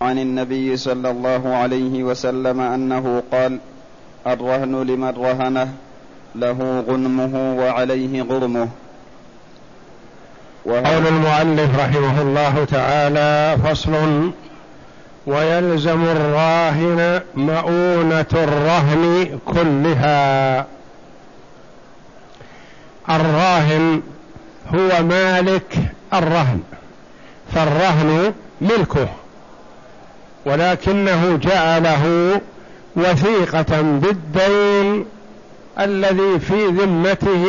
عن النبي صلى الله عليه وسلم أنه قال الرهن لمن رهنه له غنمه وعليه غرمه. قول المؤلف رحمه الله تعالى فصل ويلزم الراهن مؤونة الرهن كلها. الراهن هو مالك الرهن فالرهن ملكه. ولكنه جعله وثيقة بالدين الذي في ذمته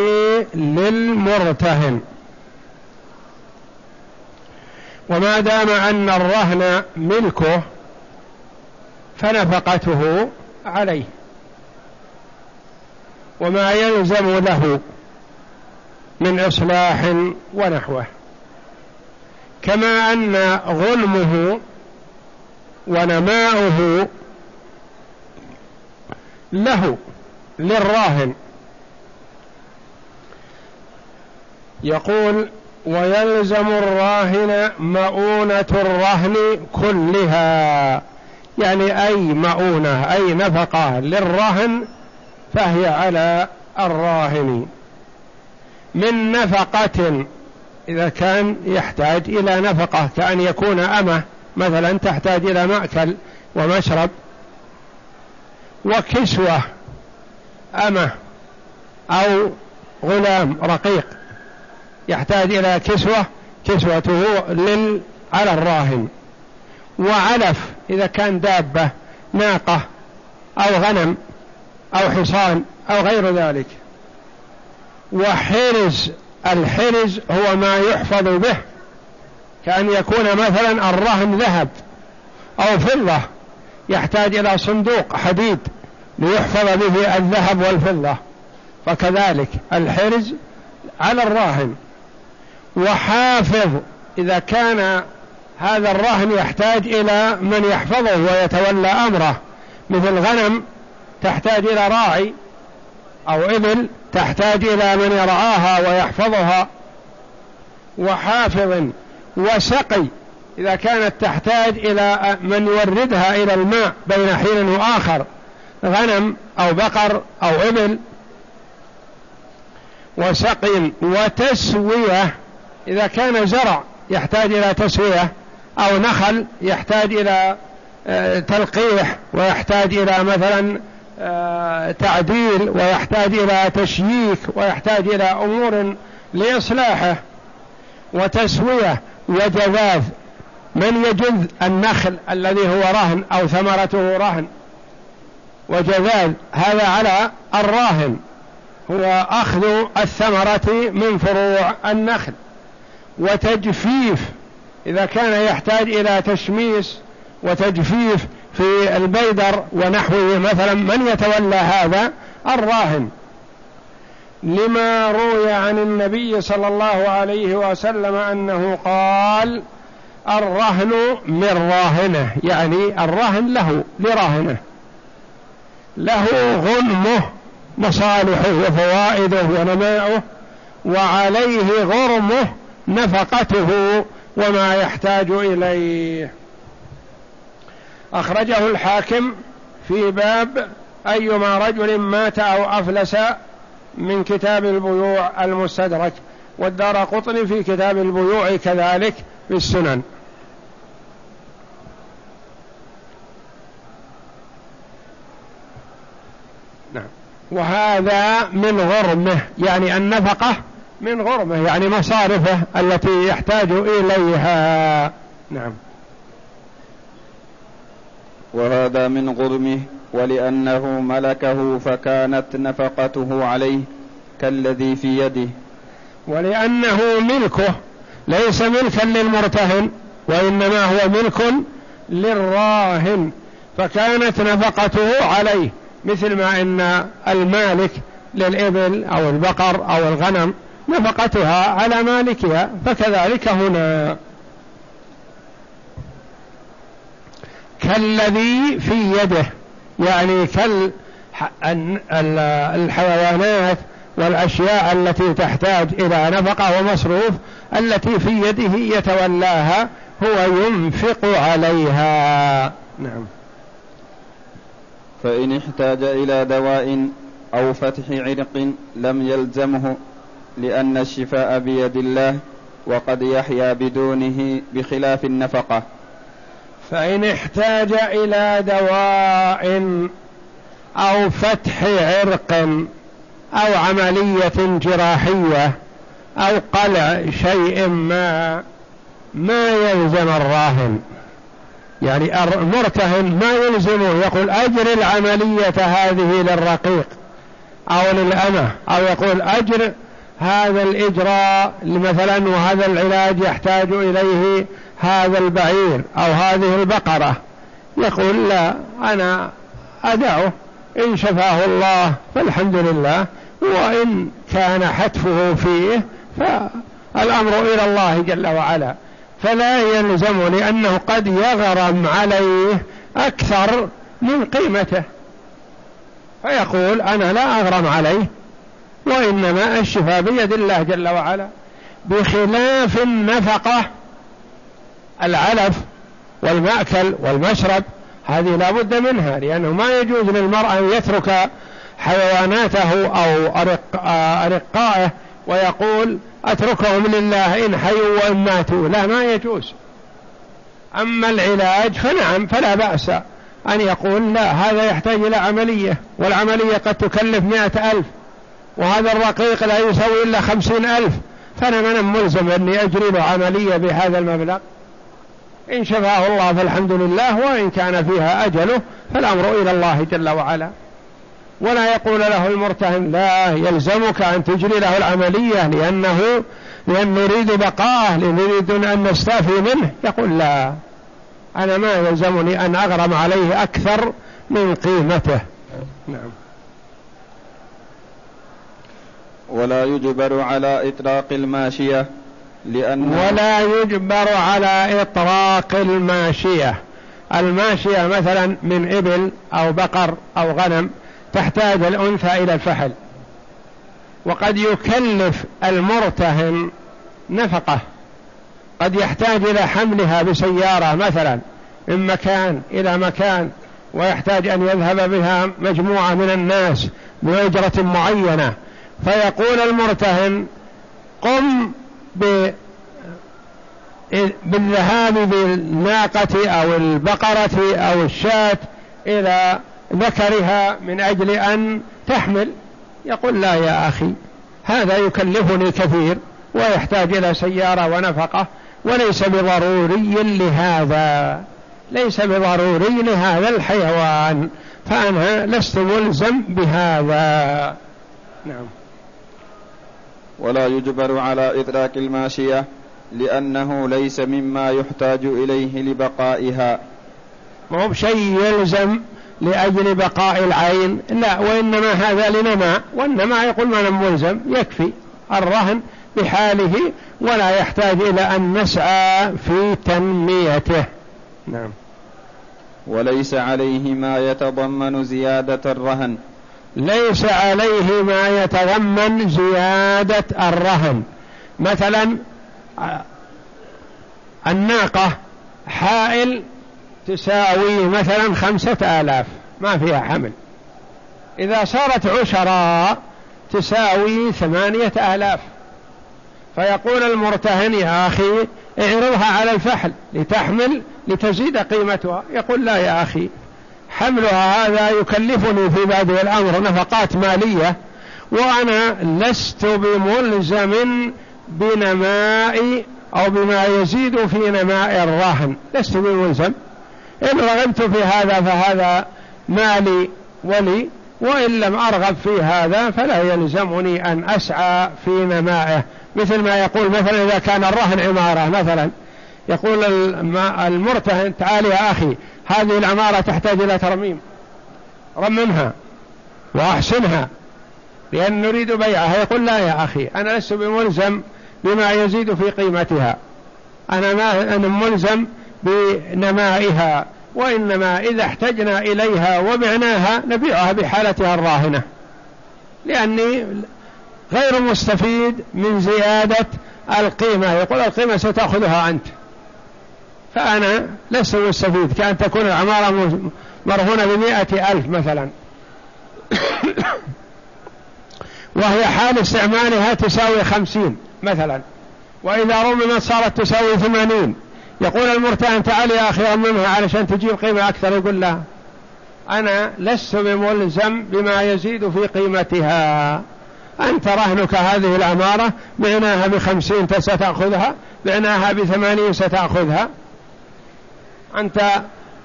للمرتهن. وما دام أن الرهن ملكه فنفقته عليه. وما يلزم له من إصلاح ونحوه. كما أن غلمه ونماؤه له للراهن. يقول ويلزم الراهن مؤونة الرهن كلها. يعني أي مؤونة أي نفقة للرهن فهي على الراهن. من نفقة إذا كان يحتاج إلى نفقة كأن يكون أمه مثلا تحتاج إلى مأكل ومشرب وكسوة أمة أو غلام رقيق يحتاج إلى كسوة كسوته لل على الراهن. وعلف إذا كان دابة ناقة أو غنم أو حصان أو غير ذلك. وحرز الحرز هو ما يحفظ به كأن يكون مثلا الرهن ذهب أو فضة يحتاج إلى صندوق حديد ليحفظ به الذهب والفضة. فكذلك الحرز على الراهن وحافظ إذا كان هذا الرهن يحتاج إلى من يحفظه ويتولى أمره مثل غنم تحتاج إلى راعي أو إبل تحتاج إلى من يرعاها ويحفظها. وحافظ وسقي إذا كانت تحتاج إلى من يوردها إلى الماء بين حين وآخر غنم أو بقر أو إبل. وسقي وتسوية إذا كان زرع يحتاج إلى تسوية أو نخل يحتاج إلى آه، تلقيح ويحتاج إلى مثلا آه، تعديل ويحتاج إلى تشييك ويحتاج إلى أمور لإصلاحه. وتسوية وجذاذ. من يجذ النخل الذي هو رهن أو ثمرته رهن؟ وجذاذ هذا على الراهن. هو أخذ الثمرة من فروع النخل. وتجفيف إذا كان يحتاج إلى تشميس وتجفيف في البيدر ونحوه مثلا من يتولى هذا؟ الراهن. لما روي عن النبي صلى الله عليه وسلم أنه قال الرهن من راهنة يعني الرهن له لراهنة. له غنمه مصالحه وفوائده ونماؤه وعليه غرمه نفقته وما يحتاج إليه. أخرجه الحاكم في باب أيما رجل مات أو أفلس من كتاب البيوع المستدرك والدار قطن في كتاب البيوع كذلك في السنن. نعم. وهذا من غرمه يعني النفقة من غرمه يعني مصارفه التي يحتاج إليها. نعم. وهذا من غرمه ولأنه ملكه فكانت نفقته عليه كالذي في يده. ولأنه ملكه ليس ملكا للمرتهن وإنما هو ملك للراهن فكانت نفقته عليه مثل ما إن المالك للإبل أو البقر أو الغنم نفقتها على مالكها فكذلك هنا. كالذي في يده. يعني كالحيوانات والأشياء التي تحتاج إلى نفقة ومصروف التي في يده يتولاها هو ينفق عليها. نعم. فإن احتاج إلى دواء أو فتح عرق لم يلزمه لأن الشفاء بيد الله وقد يحيا بدونه بخلاف النفقة. فإن احتاج إلى دواء أو فتح عرق أو عملية جراحية أو قلع شيء ما ما يلزم الراهن. يعني المرتهن ما يلزمه يقول أجر العملية هذه للرقيق أو للأمة أو يقول أجر هذا الإجراء مثلا وهذا العلاج يحتاج إليه هذا البعير أو هذه البقرة. يقول لا أنا أدعه إن شفاه الله فالحمد لله وإن كان حتفه فيه فالأمر إلى الله جل وعلا. فلا يلزم لأنه قد يغرم عليه أكثر من قيمته. فيقول أنا لا أغرم عليه وإنما الشفاء بيد الله جل وعلا. بخلاف النفقة العلف والمأكل والمشرب هذه لا بد منها لأنه ما يجوز للمرأة أن يترك حيواناته أو أرقائه ويقول أتركهم لله إن حيوا وإن ماتوا. لا ما يجوز. أما العلاج فنعم فلا بأس أن يقول لا هذا يحتاج إلى عملية والعملية قد تكلف مئة ألف وهذا الرقيق لا يسوي إلا خمسين ألف. فأنا من ملزم أني أجري له عملية بهذا المبلغ. إن شفاه الله فالحمد لله وإن كان فيها أجله فالأمر إلى الله جل وعلا. ولا يقول له المرتهن لا يلزمك أن تجري له العملية لأنه لأن نريد بقاءه نريد أن نستافي منه. يقول لا أنا ما يلزمني أن أغرم عليه أكثر من قيمته. نعم. ولا يجبر على إطلاق الماشية. لأن ولا يجبر على إطلاق الماشية. الماشية مثلا من إبل أو بقر أو غنم تحتاج الأنثى إلى الفحل. وقد يكلف المرتهن نفقة. قد يحتاج إلى حملها بسيارة مثلا من مكان إلى مكان ويحتاج أن يذهب بها مجموعة من الناس بأجرة معينة. فيقول المرتهن قم بالذهاب بالناقة أو البقرة أو الشاة إلى ذكرها من أجل أن تحمل. يقول لا يا أخي هذا يكلفني كثير ويحتاج إلى سيارة ونفقة وليس بضروري لهذا ليس بضروري لهذا الحيوان فأنا لست ملزم بهذا. نعم. ولا يجبر على إدراك الماشية لأنه ليس مما يحتاج إليه لبقائها. ما هو بشيء يلزم لأجل بقاء العين لا وإنما هذا لنماء والنماء يقول ما ملزم يكفي الرهن بحاله ولا يحتاج إلى أن نسعى في تنميته. نعم. وليس عليه ما يتضمن زيادة الرهن. ليس عليه ما يتضمن زيادة الرهن. مثلا الناقة حائل تساوي مثلا خمسة آلاف ما فيها حمل. إذا صارت عشراء تساوي ثمانية آلاف. فيقول المرتهن يا أخي اعرضها على الفحل لتحمل لتزيد قيمتها. يقول لا يا أخي حملها هذا يكلفني في بادئ الأمر نفقات مالية وأنا لست بملزم بنماء أو بما يزيد في نماء الرهن لست بملزم. إن رغبت في هذا فهذا مالي ولي وإن لم أرغب في هذا فلا يلزمني أن أسعى في نمائه. مثل ما يقول مثلا إذا كان الرهن عمارة مثلا يقول المرتهن تعال يا أخي هذه العمارة تحتاج إلى ترميم. رممها وأحسنها لأن نريد بيعها. يقول لا يا أخي أنا لست بملزم بما يزيد في قيمتها. أنا ما أنا ملزم بنمائها وإنما إذا احتجنا إليها وبعناها نبيعها بحالتها الراهنة. لأني غير مستفيد من زيادة القيمة. يقول القيمة ستأخذها أنت. فأنا لست مستفيد كأن تكون العمارة مرهونة بمائة ألف مثلا. وهي حال استعمالها تساوي خمسين مثلا. وإذا رممت صارت تساوي ثمانين. يقول المرتهن تعال يا أخي رممها علشان تجيب قيمة أكثر يقول لا. أنا لست بملزم بما يزيد في قيمتها. أنت رهنك هذه العمارة بعناها بخمسين ستأخذها بعناها بثمانين ستأخذها. أنت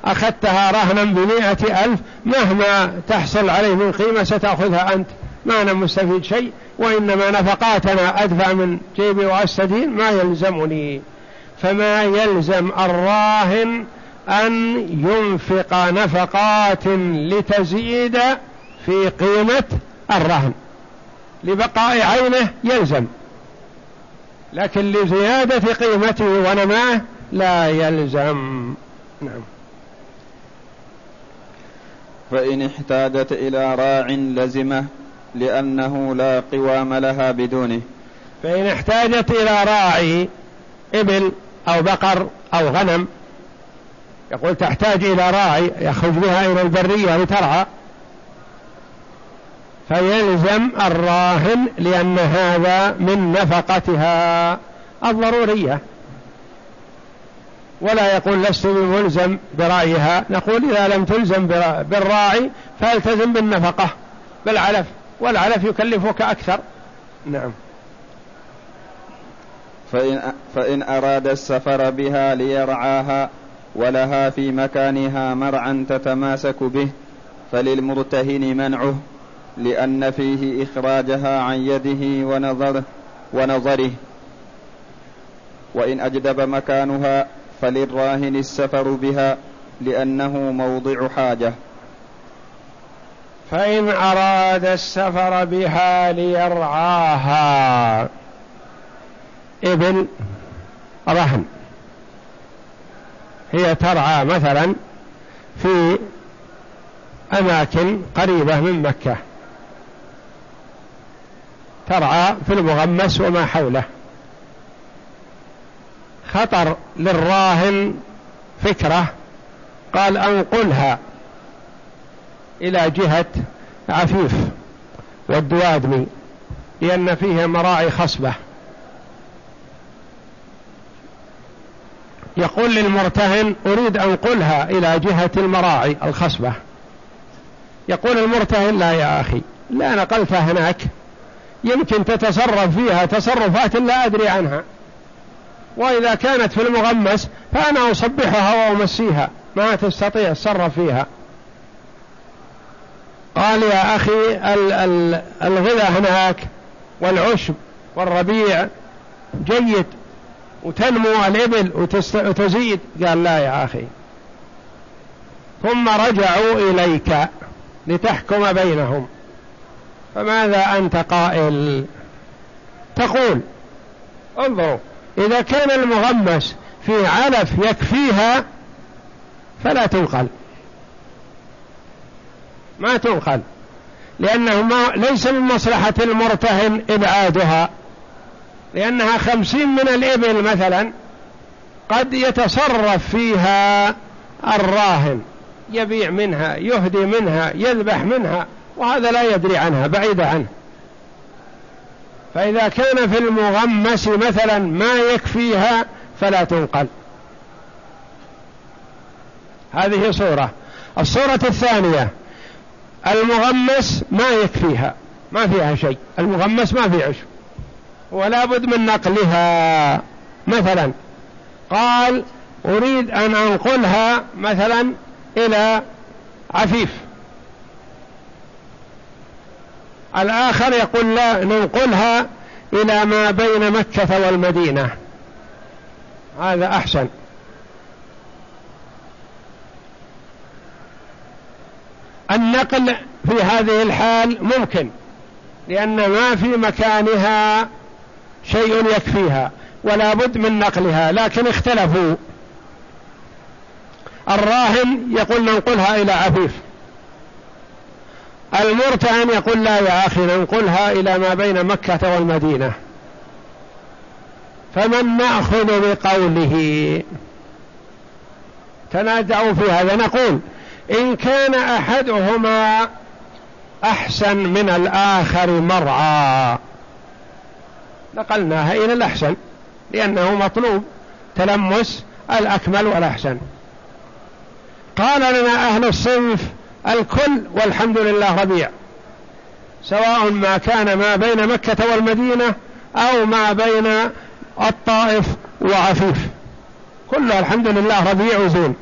أخذتها رهنا بمائة ألف مهما تحصل عليه من قيمة ستأخذها أنت. ما أنا مستفيد شيء وإنما نفقاتنا أدفع من جيبي وأستدين. ما يلزمني. فما يلزم الراهن أن ينفق نفقات لتزيد في قيمة الرهن. لبقاء عينه يلزم. لكن لزيادة قيمته ونماه لا يلزم. نعم. فإن احتاجت إلى راع لزمه لأنه لا قوام لها بدونه. فإن احتاجت إلى راعي إبل أو بقر أو غنم يقول تحتاج إلى راعي يخرج بها إلى البرية لترعى فيلزم الراهن لأن هذا من نفقتها الضرورية. ولا يقول لست بملزم برأيها. نقول إذا لم تلزم بالراعي فالتزم بالنفقة بالعلف والعلف يكلفك أكثر. نعم. فإن, فإن أراد السفر بها ليرعاها ولها في مكانها مرعا تتماسك به فللمرتهن منعه لأن فيه إخراجها عن يده ونظره ونظره. وإن أجدب مكانها فللراهن السفر بها لأنه موضع حاجة. فإن أراد السفر بها ليرعاها. ابن رهن. هي ترعى مثلا في أماكن قريبة من مكة. ترعى في المغمس وما حوله. خطر للراهن فكرة قال أنقلها إلى جهة عفيف والدوادمي لأن فيها مراعي خصبة. يقول للمرتهن أريد أنقلها إلى جهة المراعي الخصبة. يقول المرتهن لا يا أخي لا نقلتها هناك يمكن تتصرف فيها تصرفات لا أدري عنها. وإذا كانت في المغمس فأنا أصبحها وأمسيها ما تستطيع تصرف فيها. قال يا أخي الغذاء هناك والعشب والربيع جيد وتنمو الإبل وتزيد. قال لا يا أخي. ثم رجعوا إليك لتحكم بينهم. فماذا أنت قائل؟ تقول انظروا إذا كان المغمس في علف يكفيها فلا تنقل. ما تنقل لأنه ما ليس من مصلحة المرتهن إبعادها لأنها خمسين من الإبل مثلا قد يتصرف فيها الراهن يبيع منها يهدي منها يذبح منها وهذا لا يدري عنها بعيد عنه. فإذا كان في المغمس مثلا ما يكفيها فلا تنقل. هذه صورة. الصورة الثانية المغمس ما يكفيها ما فيها شيء. المغمس ما في عشب. ولا بد من نقلها. مثلا قال أريد أن أنقلها مثلا إلى عفيف. الآخر يقول لا ننقلها إلى ما بين مكة والمدينة. هذا أحسن. النقل في هذه الحال ممكن لأن ما في مكانها شيء يكفيها ولا بد من نقلها لكن اختلفوا. الراهن يقول ننقلها إلى عفيف. المرتهن يقول لا يا أخي ننقلها إلى ما بين مكة تنازعوا في هذا. نقول إن كان أحدهما أحسن من الآخر مرعى. نقلناها إلى الأحسن لأنه مطلوب. تلمس الأكمل والأحسن. قال لنا أهل الصنف الكل والحمد لله ربيع. سواء ما كان ما بين مكة والمدينة أو ما بين الطائف وعفيف. كله الحمد لله ربيع وزين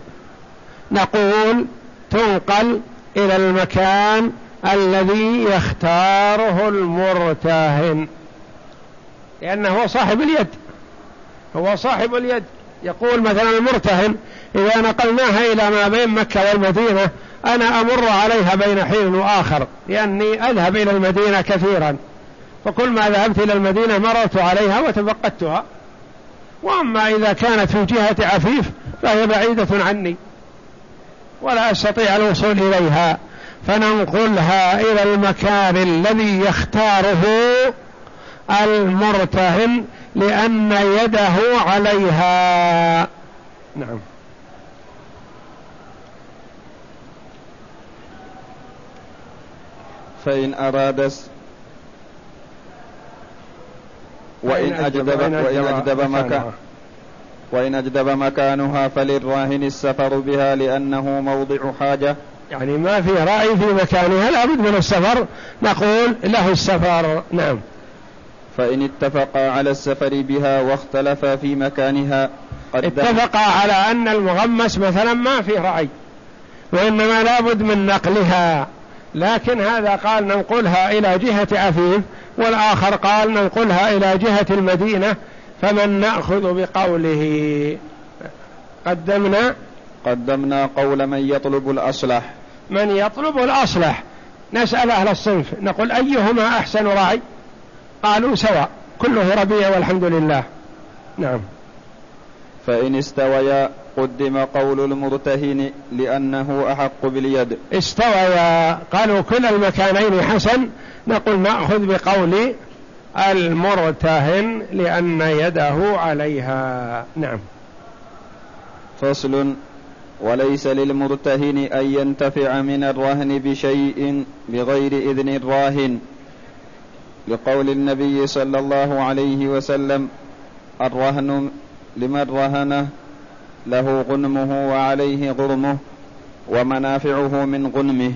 نقول تنقل إلى المكان الذي يختاره المرتهن. لأنه هو صاحب اليد. هو صاحب اليد. يقول مثلا المرتهن إذا نقلناها إلى ما بين مكة والمدينة أنا أمر عليها بين حين وآخر لأني أذهب إلى المدينة كثيرا. فكل ما ذهبت إلى المدينة مررت عليها وتفقدتها وأما إذا كانت في جهة عفيف فهي بعيدة عني. ولا أستطيع الوصول إليها. فننقلها إلى المكان الذي يختاره المرتهن لأن يده عليها. نعم. فإن أراد وإن أجدب وإن أجدب مكان وإن أجدب مكانها فللراهن السفر بها لأنه موضع حاجة. يعني ما في راعي في مكانها لابد من السفر. نقول له السفر نعم. فإن اتفقا على السفر بها واختلفا في مكانها اتفقا على أن المغمس مثلا ما فيه رعي وإنما لابد من نقلها. لكن هذا قال ننقلها إلى جهة عفيف والآخر قال ننقلها إلى جهة المدينة فمن نأخذ بقوله؟ قدمنا؟ قدمنا قول من يطلب الأصلح. من يطلب الأصلح. نسأل أهل الصنف نقول أيهما أحسن راعي قالوا سواء. كله ربيع والحمد لله. نعم. فإن استويا قدم قول المرتهن لأنه أحق باليد. استويا قالوا كل المكانين حسن. نقول نأخذ بقول المرتهن لأن يده عليها. نعم. فصل. وليس للمرتهن أن ينتفع من الرهن بشيء بغير إذن الراهن. لقول النبي صلى الله عليه وسلم الرهن لمن رهنه له غنمه وعليه غرمه ومنافعه من غنمه.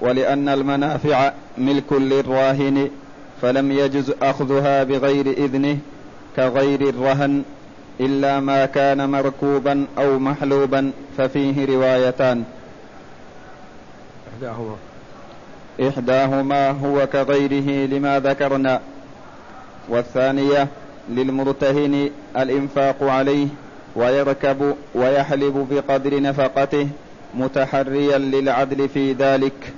ولأن المنافع ملك للراهن فلم يجز أخذها بغير إذنه كغير الرهن إلا ما كان مركوبا أو محلوبا ففيه روايتان. إحداهما. إحداهما هو كغيره لما ذكرنا والثانية للمرتهن الإنفاق عليه ويركب ويحلب بقدر نفقته متحريا للعدل في ذلك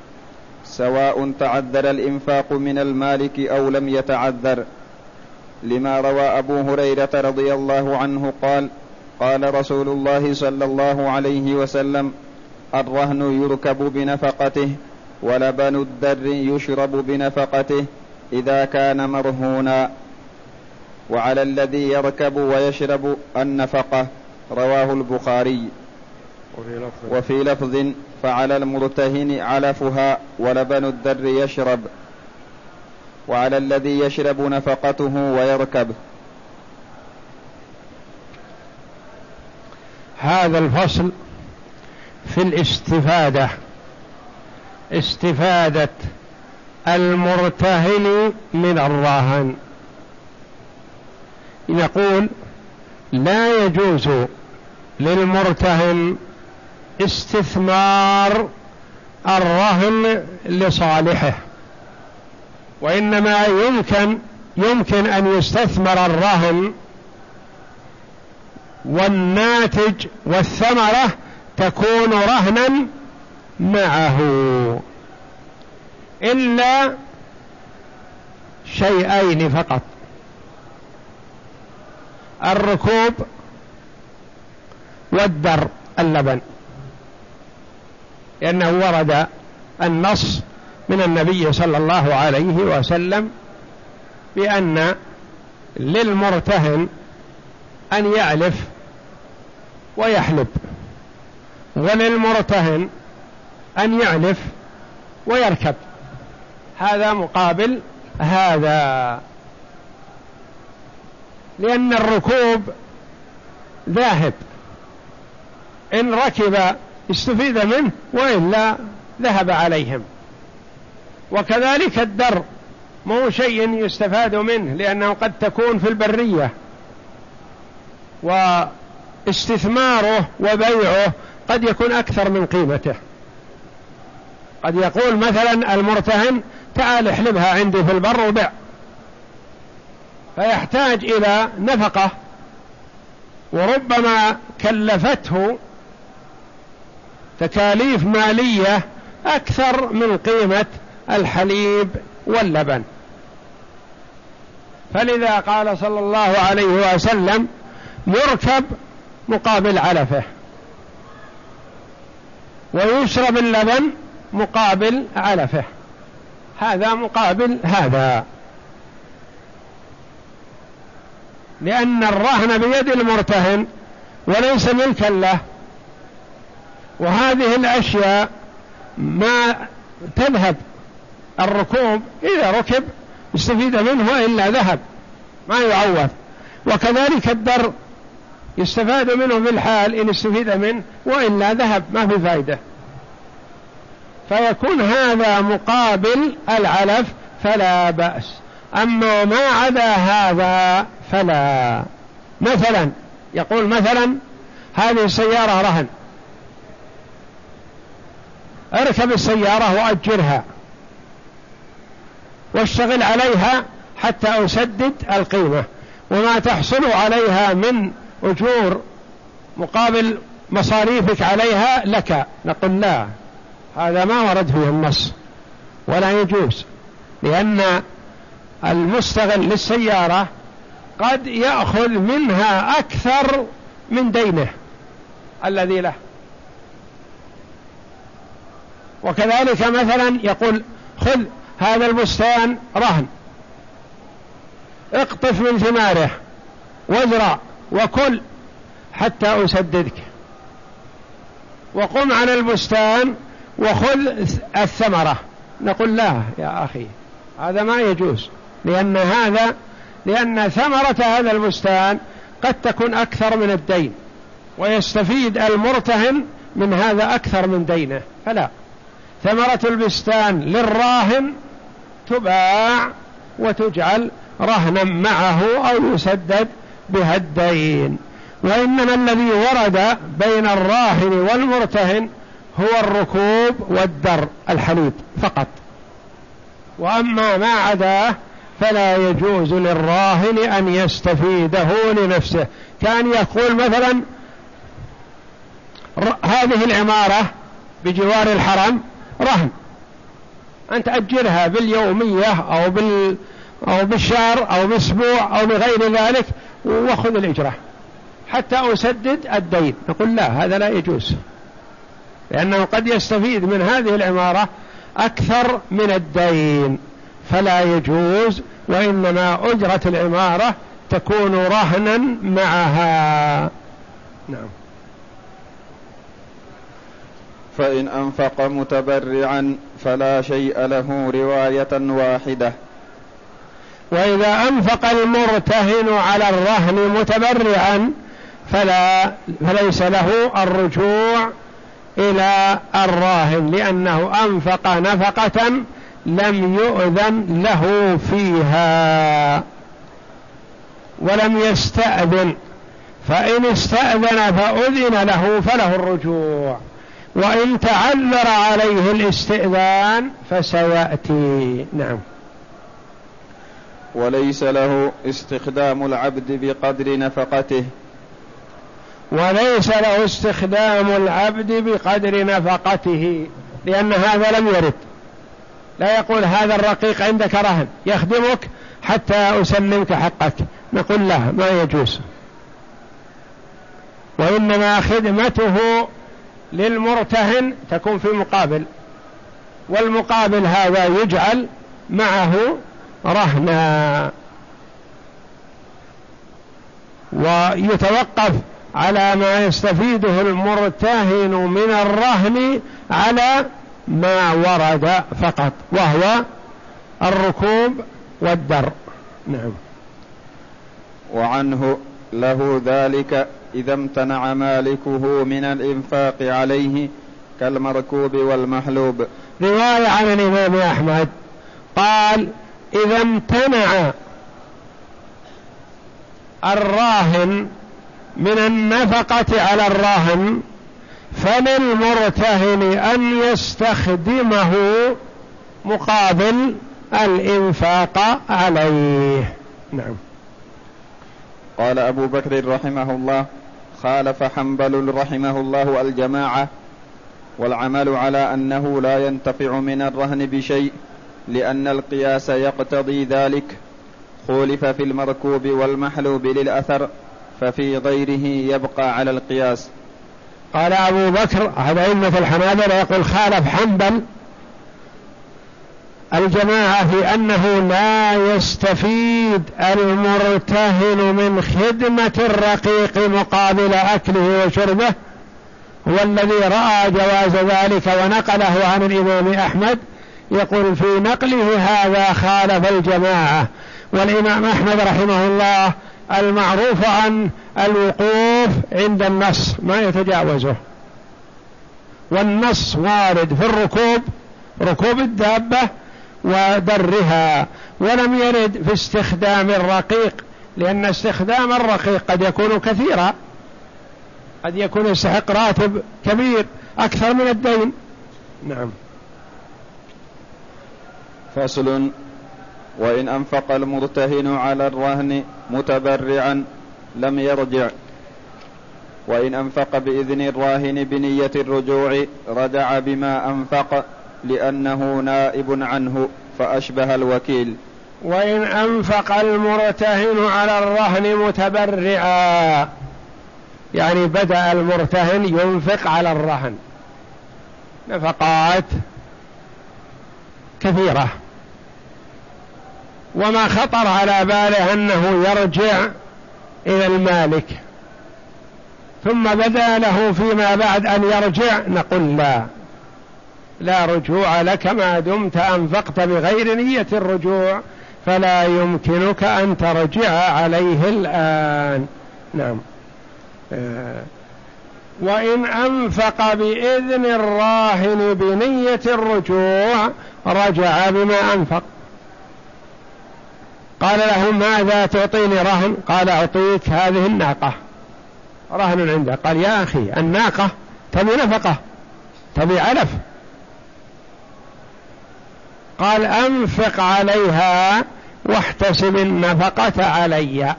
سواء تعذر الإنفاق من المالك أو لم يتعذر. لما روى أبو هريرة رضي الله عنه قال قال رسول الله صلى الله عليه وسلم الرهن يركب بنفقته ولبن الدر يشرب بنفقته إذا كان مرهونا. وعلى الذي يركب ويشرب النفقة رواه البخاري. وفي لفظ, وفي لفظ فعلى المرتهن علفها ولبن الدر يشرب. وعلى الذي يشرب نفقته ويركب. هذا الفصل في الاستفادة. استفادة المرتهن من الراهن. يقول لا يجوز للمرتهن استثمار الرهن لصالحه وإنما يمكن يمكن أن يستثمر الرهن والناتج والثمرة تكون رهنا معه. إلا شيئين فقط. الركوب والدر اللبن. لأنه ورد النص من النبي صلى الله عليه وسلم بأن للمرتهن أن يعلف ويحلب وللمرتهن أن يعلف ويركب. هذا مقابل هذا. لأن الركوب ذاهب. إن ركب استفيد منه وإلا ذهب عليهم. وكذلك الدر مو شيء يستفاد منه لأنه قد تكون في البرية. واستثماره وبيعه قد يكون أكثر من قيمته. قد يقول مثلا المرتهن تعال احلبها عندي في البر وبع. فيحتاج إلى نفقة. وربما كلفته تكاليف مالية أكثر من قيمة الحليب واللبن. فلذا قال صلى الله عليه وسلم يركب مقابل علفه ويشرب اللبن مقابل علفه. هذا مقابل هذا. لأن الرهن بيد المرتهن وليس ملكا له. وهذه الأشياء ما تذهب الركوب. إذا ركب يستفيد منه إلا ذهب ما يعوض. وكذلك الدر يستفاد منه في الحال إن استفيد منه وإلا ذهب ما في فائدة فيكون هذا مقابل العلف فلا بأس. أما ما عدا هذا فلا. مثلا يقول مثلا هذه السيارة رهن. اركب السيارة وأجرها. واشتغل عليها حتى أسدد القيمة. وما تحصل عليها من أجور مقابل مصاريفك عليها لك. نقول لا هذا ما ورد فيه النص ولا يجوز. لأن المستغل للسيارة قد يأخذ منها أكثر من دينه الذي له. وكذلك مثلا يقول خذ هذا البستان رهن. اقطف من ثماره وازرع وكل حتى أسددك. وقم على البستان وخذ الثمرة. نقول لا يا أخي هذا ما يجوز. لأن هذا لأن ثمرة هذا البستان قد تكون أكثر من الدين ويستفيد المرتهن من هذا أكثر من دينه. فلا. ثمرة البستان للراهن تباع وتجعل رهنا معه أو يسدد بها الدين. وإنما الذي ورد بين الراهن والمرتهن هو الركوب والدر الحليب فقط. وأما ما عداه فلا يجوز للراهن أن يستفيده لنفسه. كان يقول مثلا هذه العمارة بجوار الحرم رهن أنت أجرها باليومية أو بال أو بالشهر أو بأسبوع أو بغير ذلك وخذ الإجرة. حتى أسدد الدين. نقول لا هذا لا يجوز لأنه قد يستفيد من هذه العمارة أكثر من الدين. فلا يجوز وإنما أجرة العمارة تكون رهنا معها. نعم. فإن أنفق متبرعا فلا شيء له رواية واحدة. وإذا أنفق المرتهن على الرهن متبرعا فلا فليس له الرجوع إلى الراهن لأنه أنفق نفقة لم يؤذن له فيها ولم يستأذن فإن استأذن فأذن له فله الرجوع وإن تعذر عليه الاستئذان فسيأتي. نعم. وليس له استخدام العبد بقدر نفقته. وليس له استخدام العبد بقدر نفقته لأن هذا لم يرد. لا يقول هذا الرقيق عندك رهن يخدمك حتى أسلمك حقك. نقول لا ما يجوز. وإنما خدمته للمرتهن تكون في مقابل والمقابل هذا يجعل معه رهنا. ويتوقف على ما يستفيده المرتهن من الرهن على ما ورد فقط وهو الركوب والدر. نعم. وعنه له ذلك إذا امتنع مالكه من الإنفاق عليه كالمركوب والمحلوب. رواية عن الإمام أحمد قال إذا امتنع الراهن من النفقة على الراهن فللمرتهن أن يستخدمه مقابل الإنفاق عليه؟ نعم. قال أبو بكر رحمه الله خالف حنبل رحمه الله الجماعة والعمل على أنه لا ينتفع من الرهن بشيء لأن القياس يقتضي ذلك. خولف في المركوب والمحلوب للأثر ففي غيره يبقى على القياس. قال أبو بكر هذا أئمة الحنابلة يقول خالف حنبل الجماعة في أنه لا يستفيد المرتهن من خدمة الرقيق مقابل أكله وشربه هو الذي رأى جواز ذلك ونقله عن الإمام أحمد يقول في نقله هذا خالف الجماعة. والإمام أحمد رحمه الله المعروف عن الوقوف عند النص ما يتجاوزه. والنص وارد في الركوب ركوب الدابة ودرها ولم يرد في استخدام الرقيق لأن استخدام الرقيق قد يكون كثيرا. قد يكون يستحق راتب كبير أكثر من الدين. نعم. فصل وإن أنفق المرتهن على الرهن متبرعا لم يرجع. وإن أنفق بإذن الراهن بنية الرجوع رجع بما أنفق لأنه نائب عنه فأشبه الوكيل. وإن أنفق المرتهن على الرهن متبرعا يعني بدأ المرتهن ينفق على الرهن. نفقات كثيرة. وما خطر على باله أنه يرجع إلى المالك. ثم بدا له فيما بعد أن يرجع نقول لا. لا رجوع لك ما دمت أنفقت بغير نية الرجوع فلا يمكنك أن ترجع عليه الآن. نعم. آه. وإن أنفق بإذن الراهن بنية الرجوع رجع بما أنفق. قال له ماذا تعطيني رهن؟ قال أعطيك هذه الناقة. رهن عنده. قال يا أخي الناقة تبي نفقة تبي علف. قال أنفق عليها واحتسب النفقة علي.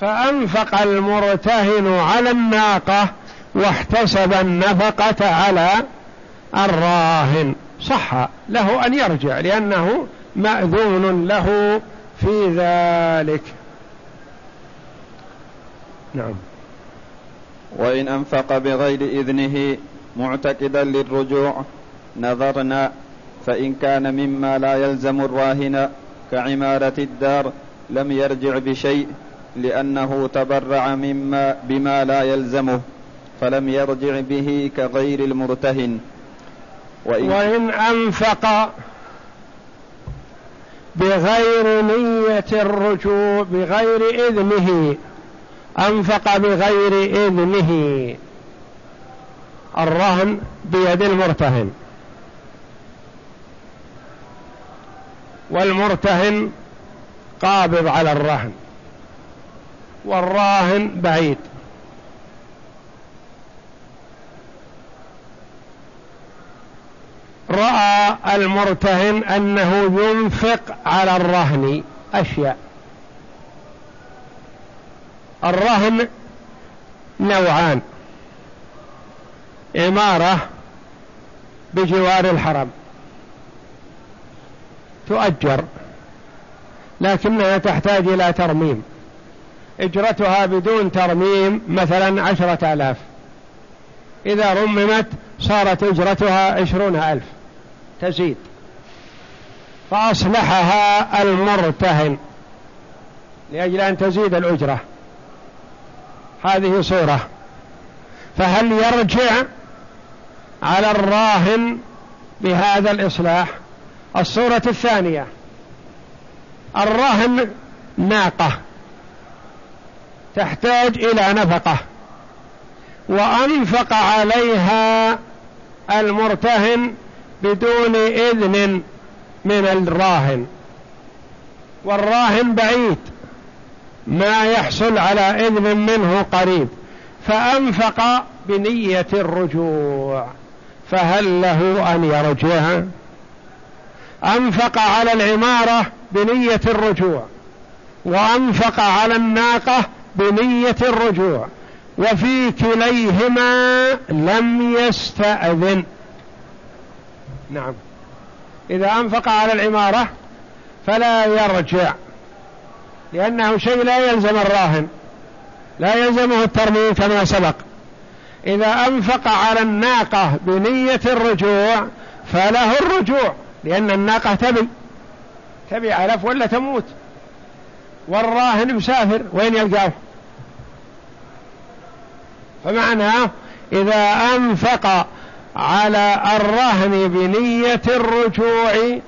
فأنفق المرتهن على الناقة واحتسب النفقة على الراهن. صح له أن يرجع لأنه مأذون له في ذلك. نعم. وإن أنفق بغير إذنه معتقدا للرجوع نظرنا فإن كان مما لا يلزم الراهن كعمارة الدار لم يرجع بشيء لأنه تبرع مما بما لا يلزمه فلم يرجع به كغير المرتهن. وإن, وإن أنفق بغير نية الرجوع بغير إذنه. أنفق بغير إذنه. الرهن بيد المرتهن. والمرتهن قابض على الرهن. والراهن بعيد. رأى المرتهن أنه ينفق على الرهن أشياء. الرهن نوعان. عمارة بجوار الحرم. تؤجر لكنها تحتاج إلى ترميم. إجرتها بدون ترميم مثلا عشرة آلاف. إذا رممت صارت إجرتها عشرون ألف. تزيد. فأصلحها المرتهن لأجل أن تزيد الأجرة. هذه صورة. فهل يرجع على الراهن بهذا الإصلاح؟ الصورة الثانية. الراهن ناقة. تحتاج إلى نفقة. وأنفق عليها المرتهن بدون إذن من الراهن. والراهن بعيد. ما يحصل على إذن منه قريب. فأنفق بنية الرجوع. فهل له أن يرجع؟ أنفق على العمارة بنية الرجوع. وأنفق على الناقة بنية الرجوع. وفي كليهما لم يستأذن. نعم. إذا أنفق على العمارة فلا يرجع لأنه شيء لا يلزم الراهن لا يلزمه الترميم كما سبق. إذا أنفق على الناقة بنية الرجوع فله الرجوع لأن الناقة تبي تبي علف ولا تموت. والراهن مسافر وين يلقاه؟ فمعناه إذا أنفق على الرهن بنية الرجوع